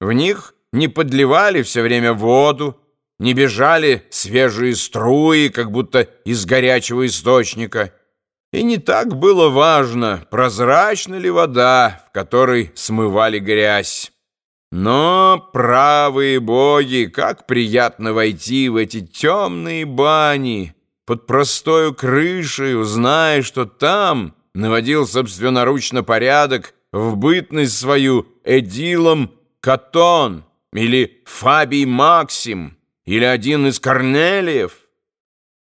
В них не подливали все время воду, не бежали свежие струи, как будто из горячего источника. И не так было важно, прозрачна ли вода, в которой смывали грязь. Но, правые боги, как приятно войти в эти темные бани под простою крышей, зная, что там наводил собственноручно порядок в бытность свою Эдилом Катон или Фабий Максим или один из Корнелиев,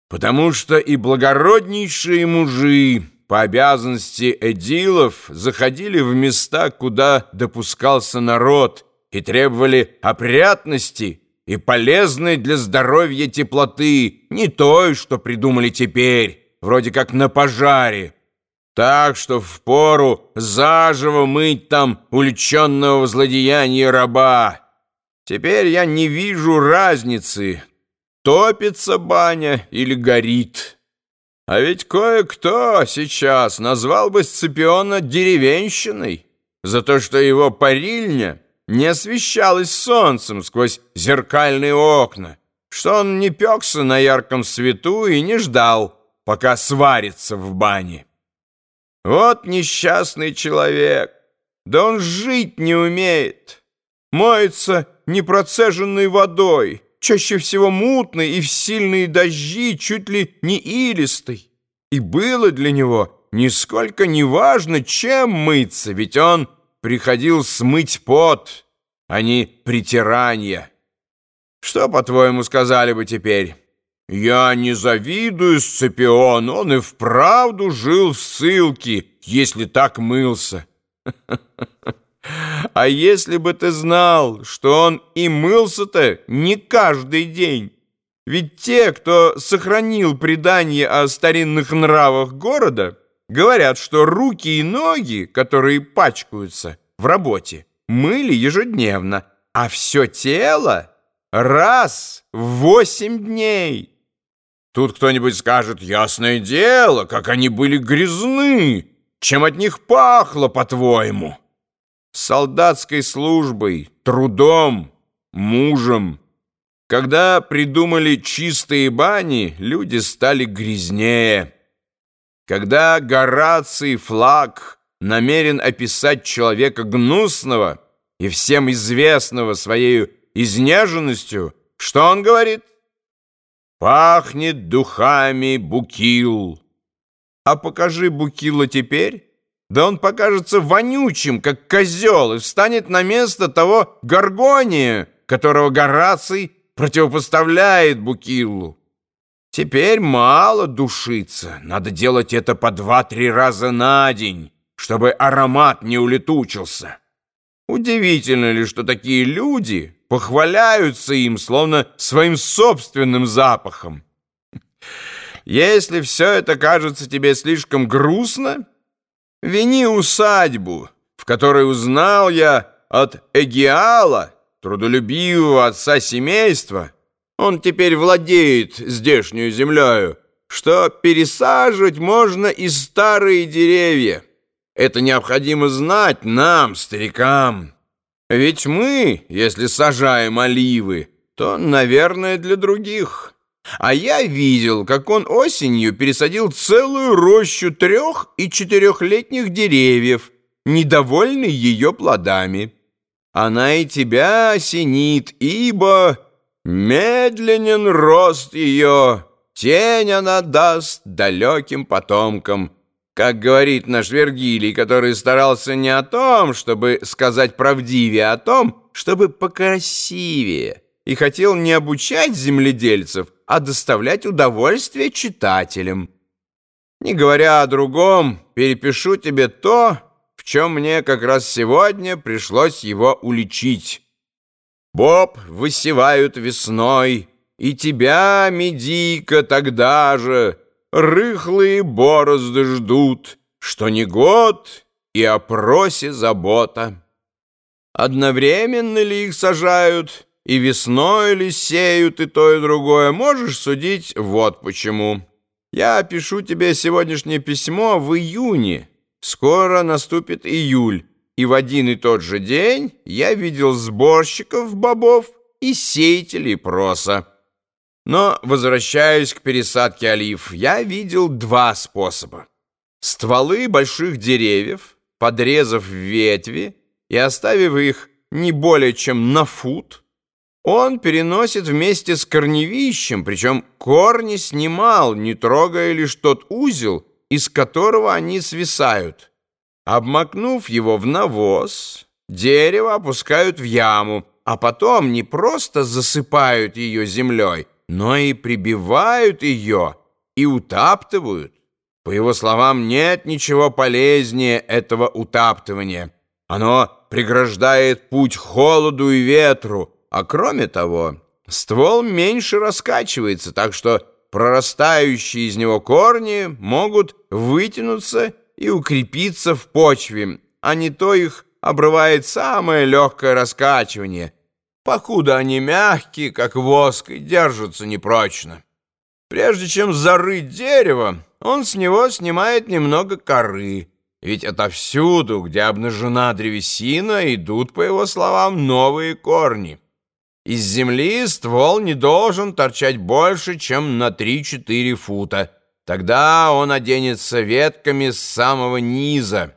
потому что и благороднейшие мужи по обязанности Эдилов заходили в места, куда допускался народ, и требовали опрятности и полезной для здоровья теплоты, не той, что придумали теперь, вроде как на пожаре. Так что впору заживо мыть там уличенного в злодеянии раба. Теперь я не вижу разницы, топится баня или горит. А ведь кое-кто сейчас назвал бы Сципиона деревенщиной за то, что его парильня не освещалась солнцем сквозь зеркальные окна, что он не пекся на ярком свету и не ждал, пока сварится в бане. Вот несчастный человек, да он жить не умеет, моется непроцеженной водой, чаще всего мутной и в сильные дожди чуть ли не илистой. И было для него нисколько не важно, чем мыться, ведь он приходил смыть пот, а не притирание. Что, по-твоему, сказали бы теперь? Я не завидую Сципиону, он и вправду жил в ссылке, если так мылся. А если бы ты знал, что он и мылся-то не каждый день? Ведь те, кто сохранил предание о старинных нравах города, Говорят, что руки и ноги, которые пачкаются в работе, мыли ежедневно, а все тело раз в восемь дней. Тут кто-нибудь скажет, ясное дело, как они были грязны, чем от них пахло, по-твоему? Солдатской службой, трудом, мужем. Когда придумали чистые бани, люди стали грязнее. Когда Гораций Флаг намерен описать человека гнусного и всем известного своей изнеженностью, что он говорит? «Пахнет духами Букил». А покажи Букила теперь, да он покажется вонючим, как козел, и встанет на место того Гаргония, которого Гораций противопоставляет Букиллу. Теперь мало душиться, надо делать это по два-три раза на день, чтобы аромат не улетучился. Удивительно ли, что такие люди похваляются им, словно своим собственным запахом? Если все это кажется тебе слишком грустно, вини усадьбу, в которой узнал я от Эгиала, трудолюбивого отца семейства, он теперь владеет здешнюю землею, что пересаживать можно и старые деревья. Это необходимо знать нам, старикам. Ведь мы, если сажаем оливы, то, наверное, для других. А я видел, как он осенью пересадил целую рощу трех- и четырехлетних деревьев, недовольный ее плодами. Она и тебя осенит, ибо... Медленен рост ее, тень она даст далеким потомкам. Как говорит наш Вергилий, который старался не о том, чтобы сказать правдивее, а о том, чтобы покрасивее, и хотел не обучать земледельцев, а доставлять удовольствие читателям. Не говоря о другом, перепишу тебе то, в чем мне как раз сегодня пришлось его уличить». Боб высевают весной, И тебя, медика, тогда же Рыхлые борозды ждут, Что не год и о просе забота. Одновременно ли их сажают, И весной ли сеют и то, и другое, Можешь судить вот почему. Я пишу тебе сегодняшнее письмо в июне, Скоро наступит июль, и в один и тот же день я видел сборщиков бобов и сеятелей проса. Но, возвращаясь к пересадке олив, я видел два способа. Стволы больших деревьев, подрезав ветви и оставив их не более чем на фут, он переносит вместе с корневищем, причем корни снимал, не трогая лишь тот узел, из которого они свисают. Обмакнув его в навоз, дерево опускают в яму, а потом не просто засыпают ее землей, но и прибивают ее и утаптывают. По его словам, нет ничего полезнее этого утаптывания. Оно преграждает путь холоду и ветру, а кроме того, ствол меньше раскачивается, так что прорастающие из него корни могут вытянуться и укрепиться в почве, а не то их обрывает самое легкое раскачивание, покуда они мягкие, как воск, и держатся непрочно. Прежде чем зарыть дерево, он с него снимает немного коры, ведь отовсюду, где обнажена древесина, идут, по его словам, новые корни. Из земли ствол не должен торчать больше, чем на 3-4 фута. Тогда он оденется ветками с самого низа.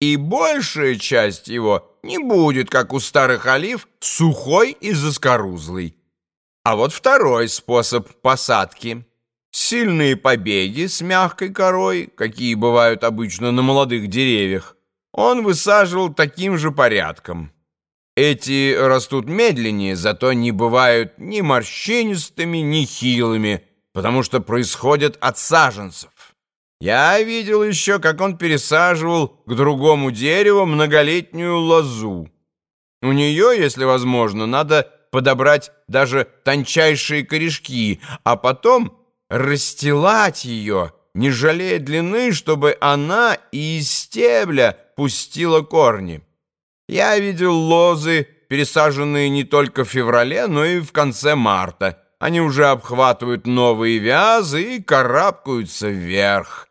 И большая часть его не будет, как у старых олив, сухой и заскорузлый. А вот второй способ посадки. Сильные побеги с мягкой корой, какие бывают обычно на молодых деревьях, он высаживал таким же порядком. Эти растут медленнее, зато не бывают ни морщинистыми, ни хилыми, потому что происходят от саженцев. Я видел еще, как он пересаживал к другому дереву многолетнюю лозу. У нее, если возможно, надо подобрать даже тончайшие корешки, а потом расстилать ее, не жалея длины, чтобы она и из стебля пустила корни. Я видел лозы, пересаженные не только в феврале, но и в конце марта. Они уже обхватывают новые вязы и карабкаются вверх.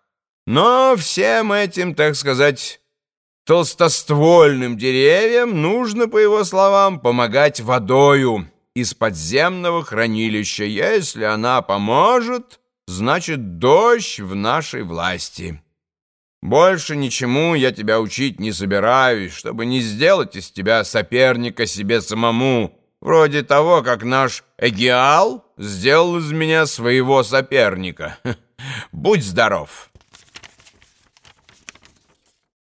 Но всем этим, так сказать, толстоствольным деревьям нужно, по его словам, помогать водою из подземного хранилища. Если она поможет, значит, дождь в нашей власти. Больше ничему я тебя учить не собираюсь, чтобы не сделать из тебя соперника себе самому, вроде того, как наш Эгиал сделал из меня своего соперника. Будь здоров!»